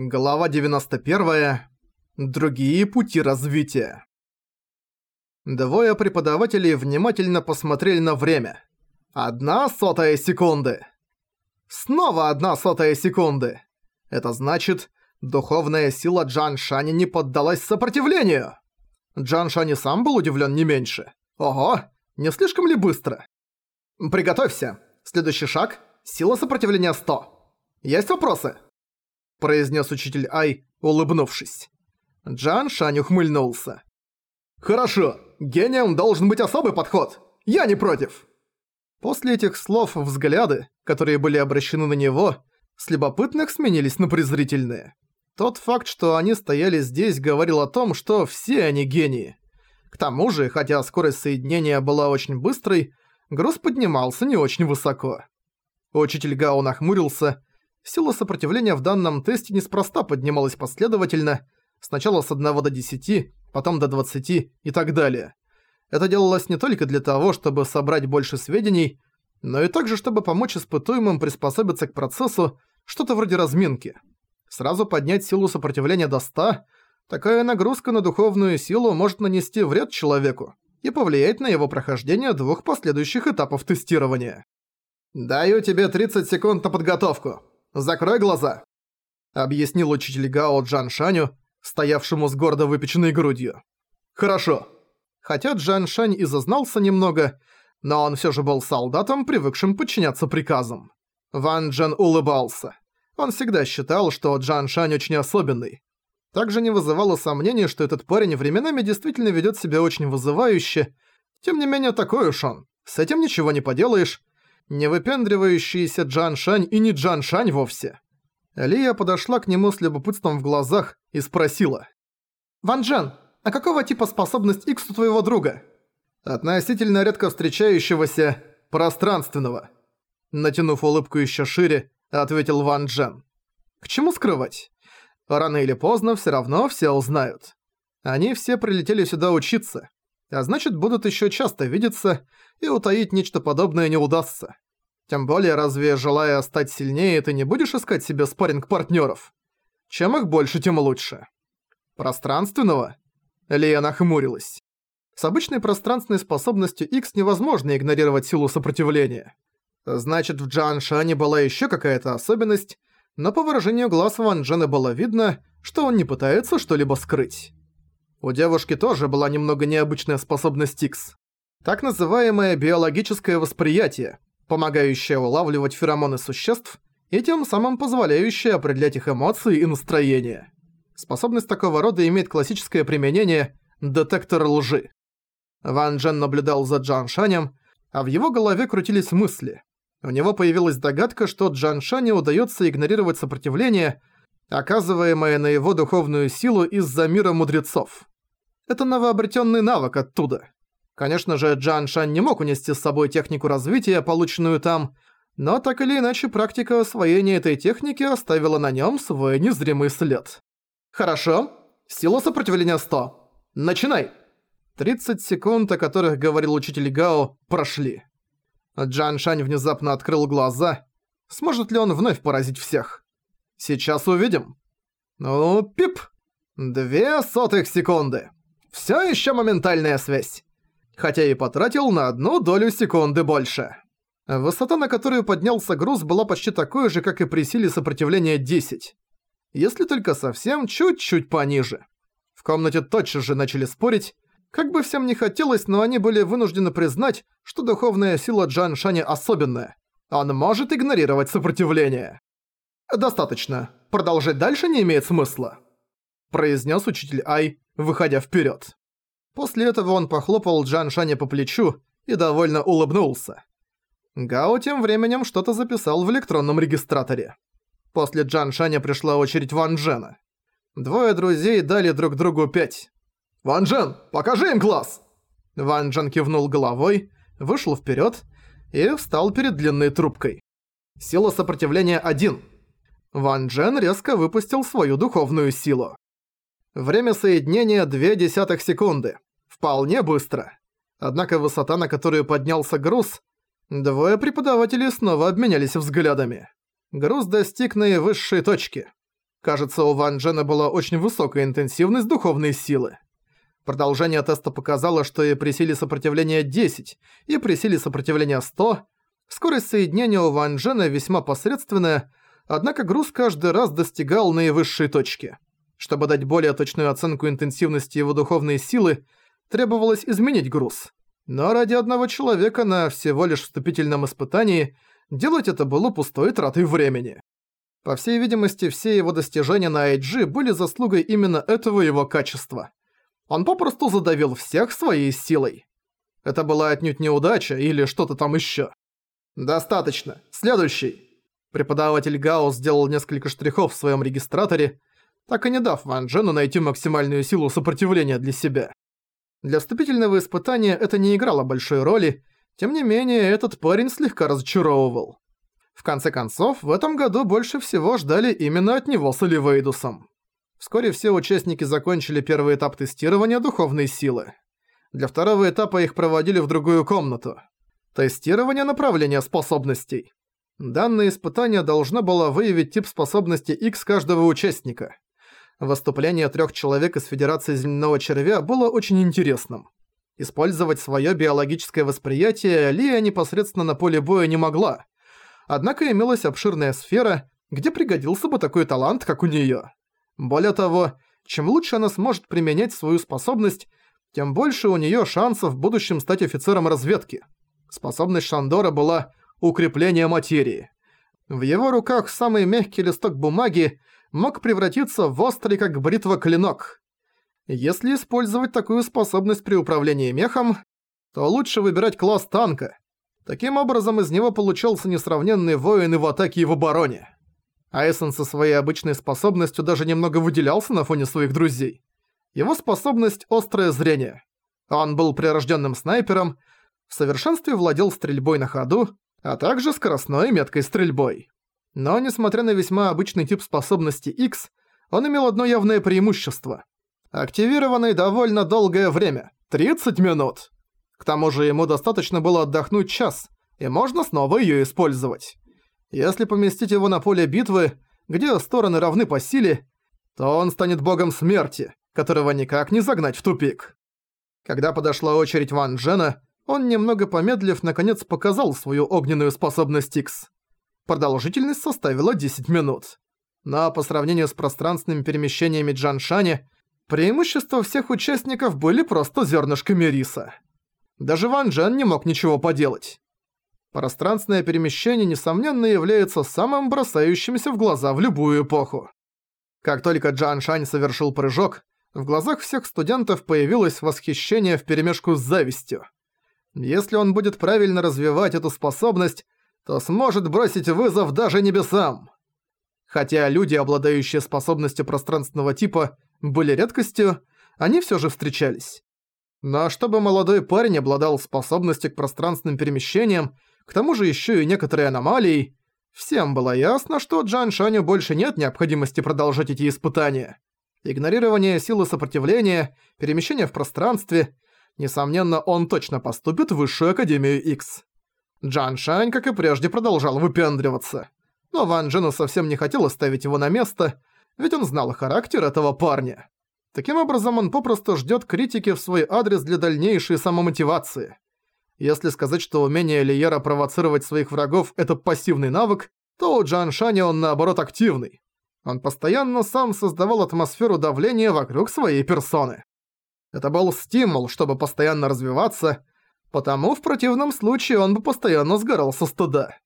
Глава 91. Другие пути развития. Двое преподавателей внимательно посмотрели на время. Одна сотая секунды. Снова одна сотая секунды. Это значит, духовная сила Джан Шани не поддалась сопротивлению. Джан Шани сам был удивлен не меньше. Ого, не слишком ли быстро? Приготовься. Следующий шаг – сила сопротивления 100. Есть вопросы? Произнес учитель Ай, улыбнувшись. Джан Шань ухмыльнулся. «Хорошо, гением должен быть особый подход. Я не против». После этих слов взгляды, которые были обращены на него, с любопытных сменились на презрительные. Тот факт, что они стояли здесь, говорил о том, что все они гении. К тому же, хотя скорость соединения была очень быстрой, груз поднимался не очень высоко. Учитель Гао нахмурился, Сила сопротивления в данном тесте неспроста поднималась последовательно, сначала с 1 до 10, потом до 20 и так далее. Это делалось не только для того, чтобы собрать больше сведений, но и также, чтобы помочь испытуемым приспособиться к процессу, что-то вроде разминки. Сразу поднять силу сопротивления до 100, такая нагрузка на духовную силу может нанести вред человеку и повлиять на его прохождение двух последующих этапов тестирования. «Даю тебе 30 секунд на подготовку», Закрой глаза!» Объяснил учитель Гао Джан Шаню, стоявшему с гордо выпеченной грудью. «Хорошо». Хотя Джан Шань и зазнался немного, но он всё же был солдатом, привыкшим подчиняться приказам. Ван Джен улыбался. Он всегда считал, что Джан Шань очень особенный. Также не вызывало сомнений, что этот парень временами действительно ведёт себя очень вызывающе. Тем не менее, такой уж он. С этим ничего не поделаешь, не выпендривающийся Джан Шань и не Джан Шань вовсе. Лия подошла к нему с любопытством в глазах и спросила. «Ван Джан, а какого типа способность X у твоего друга?» «Относительно редко встречающегося пространственного». Натянув улыбку еще шире, ответил Ван Джен. «К чему скрывать? Рано или поздно все равно все узнают. Они все прилетели сюда учиться, а значит будут еще часто видеться, и утаить нечто подобное не удастся. Тем более, разве желая стать сильнее, ты не будешь искать себе спарринг-партнёров? Чем их больше, тем лучше. Пространственного? Лия нахмурилась. С обычной пространственной способностью X невозможно игнорировать силу сопротивления. Значит, в Джан Шане была ещё какая-то особенность, но по выражению глаз Ван Джена было видно, что он не пытается что-либо скрыть. У девушки тоже была немного необычная способность X. Так называемое биологическое восприятие, помогающее улавливать феромоны существ и тем самым позволяющее определять их эмоции и настроение. Способность такого рода имеет классическое применение «детектор лжи». Ван Джен наблюдал за Джан Шанем, а в его голове крутились мысли. У него появилась догадка, что Джан Шане удается игнорировать сопротивление, оказываемое на его духовную силу из-за мира мудрецов. Это новообретенный навык оттуда. Конечно же, Джан Шан не мог унести с собой технику развития, полученную там, но так или иначе практика освоения этой техники оставила на нем свой незримый след. «Хорошо. Сила сопротивления 100. Начинай!» 30 секунд, о которых говорил учитель Гао, прошли. Джан Шань внезапно открыл глаза. Сможет ли он вновь поразить всех? Сейчас увидим. Ну, пип! Две сотых секунды. Всё ещё моментальная связь хотя и потратил на одну долю секунды больше. Высота, на которую поднялся груз, была почти такой же, как и при силе сопротивления 10. Если только совсем чуть-чуть пониже. В комнате тотчас же начали спорить. Как бы всем не хотелось, но они были вынуждены признать, что духовная сила Джан Шани особенная. Он может игнорировать сопротивление. «Достаточно. Продолжать дальше не имеет смысла», – произнес учитель Ай, выходя вперед. После этого он похлопал Джан Шаня по плечу и довольно улыбнулся. Гао тем временем что-то записал в электронном регистраторе. После Джан Шаня пришла очередь Ван Джена. Двое друзей дали друг другу пять. «Ван Джен, покажи им класс!» Ван Джен кивнул головой, вышел вперед и встал перед длинной трубкой. Сила сопротивления один. Ван Джен резко выпустил свою духовную силу. Время соединения 2 десятых секунды. Вполне быстро. Однако высота, на которую поднялся груз, двое преподавателей снова обменялись взглядами. Груз достиг наивысшей точки. Кажется, у Ван Джена была очень высокая интенсивность духовной силы. Продолжение теста показало, что и при силе сопротивления 10, и при силе сопротивления 100 скорость соединения у Ван Джена весьма посредственная, однако груз каждый раз достигал наивысшей точки. Чтобы дать более точную оценку интенсивности его духовной силы, требовалось изменить груз. Но ради одного человека на всего лишь вступительном испытании делать это было пустой тратой времени. По всей видимости, все его достижения на IG были заслугой именно этого его качества. Он попросту задавил всех своей силой. Это была отнюдь неудача или что-то там ещё. «Достаточно. Следующий». Преподаватель Гао сделал несколько штрихов в своём регистраторе, так и не дав Ван Джену найти максимальную силу сопротивления для себя. Для вступительного испытания это не играло большой роли, тем не менее этот парень слегка разочаровывал. В конце концов, в этом году больше всего ждали именно от него с Оливейдусом. Вскоре все участники закончили первый этап тестирования духовной силы. Для второго этапа их проводили в другую комнату. Тестирование направления способностей. Данное испытание должно было выявить тип способности X каждого участника. Выступление трех человек из Федерации Земляного Червя было очень интересным. Использовать свое биологическое восприятие Лия непосредственно на поле боя не могла, Однако имелась обширная сфера, где пригодился бы такой талант, как у неё. Более того, чем лучше она сможет применять свою способность, тем больше у неё шансов в будущем стать офицером разведки. Способность Шандора была укрепление материи. В его руках самый мягкий листок бумаги мог превратиться в острый, как бритва, клинок. Если использовать такую способность при управлении мехом, то лучше выбирать класс танка, Таким образом, из него получался несравненный воин и в атаке, и в обороне. Айсон со своей обычной способностью даже немного выделялся на фоне своих друзей. Его способность – острое зрение. Он был прирожденным снайпером, в совершенстве владел стрельбой на ходу, а также скоростной меткой стрельбой. Но, несмотря на весьма обычный тип способности X, он имел одно явное преимущество. Активированный довольно долгое время – 30 минут. К тому же ему достаточно было отдохнуть час, и можно снова её использовать. Если поместить его на поле битвы, где стороны равны по силе, то он станет богом смерти, которого никак не загнать в тупик. Когда подошла очередь Ван Джена, он, немного помедлив, наконец показал свою огненную способность X. Продолжительность составила 10 минут. Но по сравнению с пространственными перемещениями Джаншани, преимущества всех участников были просто зернышками риса. Даже Ван Джен не мог ничего поделать. Пространственное перемещение, несомненно, является самым бросающимся в глаза в любую эпоху. Как только Джан Шань совершил прыжок, в глазах всех студентов появилось восхищение вперемешку с завистью. Если он будет правильно развивать эту способность, то сможет бросить вызов даже небесам. Хотя люди, обладающие способностью пространственного типа, были редкостью, они все же встречались. Но чтобы молодой парень обладал способностью к пространственным перемещениям, к тому же еще и некоторые аномалии, всем было ясно, что Джан Шаню больше нет необходимости продолжать эти испытания. Игнорирование силы сопротивления, перемещение в пространстве, несомненно, он точно поступит в Высшую Академию X. Джан Шань, как и прежде, продолжал выпендриваться. Но Ван Джену совсем не хотел оставить его на место, ведь он знал характер этого парня. Таким образом, он попросту ждет критики в свой адрес для дальнейшей самомотивации. Если сказать, что умение Лиера провоцировать своих врагов – это пассивный навык, то у Джан Шаня он наоборот активный. Он постоянно сам создавал атмосферу давления вокруг своей персоны. Это был стимул, чтобы постоянно развиваться, потому в противном случае он бы постоянно сгорал со стыда.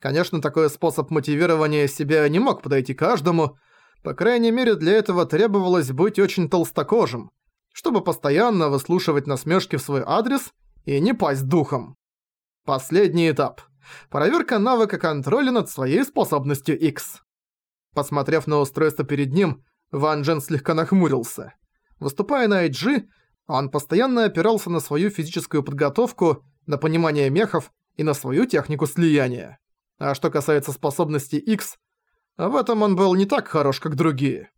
Конечно, такой способ мотивирования себя не мог подойти каждому, по крайней мере, для этого требовалось быть очень толстокожим, чтобы постоянно выслушивать насмешки в свой адрес и не пасть духом. Последний этап. Проверка навыка контроля над своей способностью X. Посмотрев на устройство перед ним, Ван Джен слегка нахмурился. Выступая на IG, он постоянно опирался на свою физическую подготовку, на понимание мехов и на свою технику слияния. А что касается способности X, в этом он был не так хорош, как другие.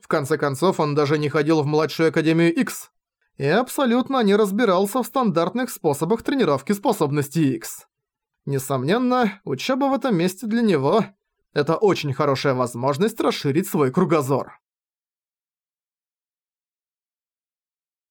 В конце концов, он даже не ходил в младшую Академию X и абсолютно не разбирался в стандартных способах тренировки способностей X. Несомненно, учеба в этом месте для него – Это очень хорошая возможность расширить свой кругозор.